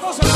famoso